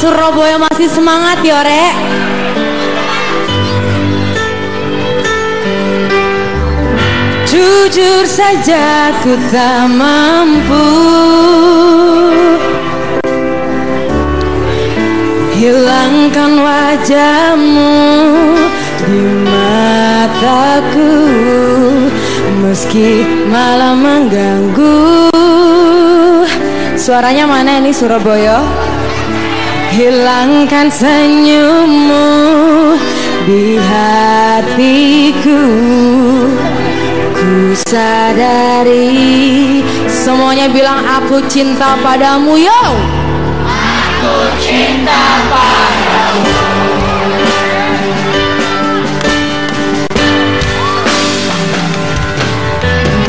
Surabaya masih semangat ya rek. Jujur saja ku tak mampu. Hilangkan wajahmu di mataku. Meski malah mengganggu. Suaranya mana ini Surabaya? Hilangkan senyummu di hatiku. Ku sadari Semuanya bilang aku cinta padamu yo. Aku cinta padamu.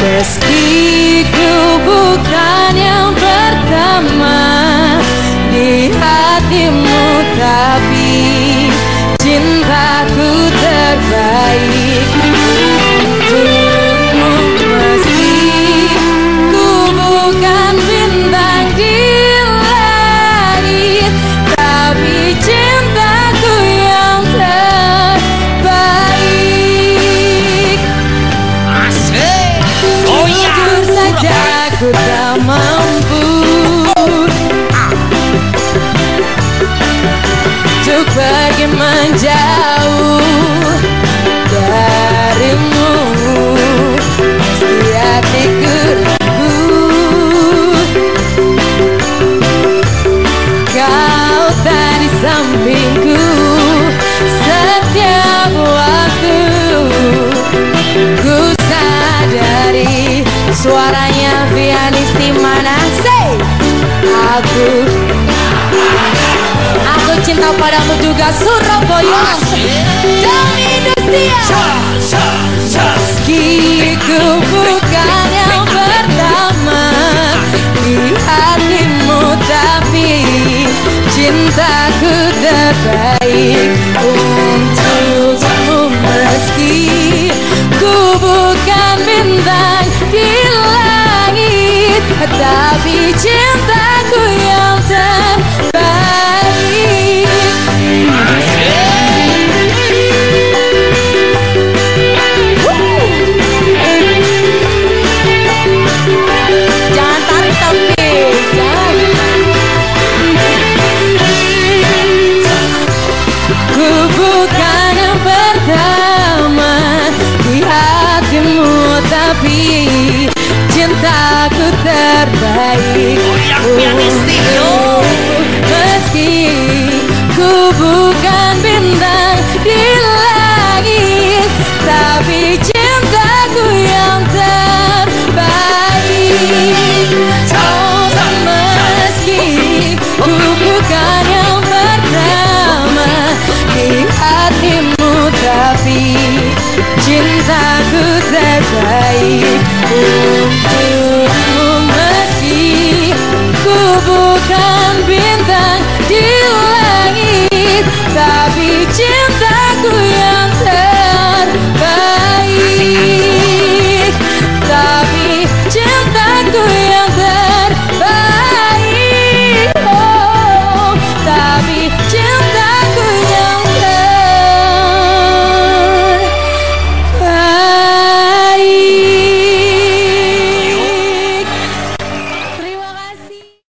Meski ku bukan yang pertama Untuk pergi menjauh darimu. Meski hatiku Kau tak di sampingku Setiap waktu. Ku sadari Suaranya pianisti mana. Say Aku cinta padamu juga Surabaya. Dan Indonesia Meski ku bukan yang pertama Di hatimu tapi Cintaku terbaik Untukmu. Meski Ku bukan bintang di langit Tapi cintaku Meski ku bukan bintang di langit Tapi cintaku yang terbaik Oh meski ku bukan yang pertama Di hatimu tapi cintaku terbaik. Untukmu meski ku bukan bintang di langit Tapi